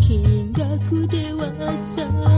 金額ではさ。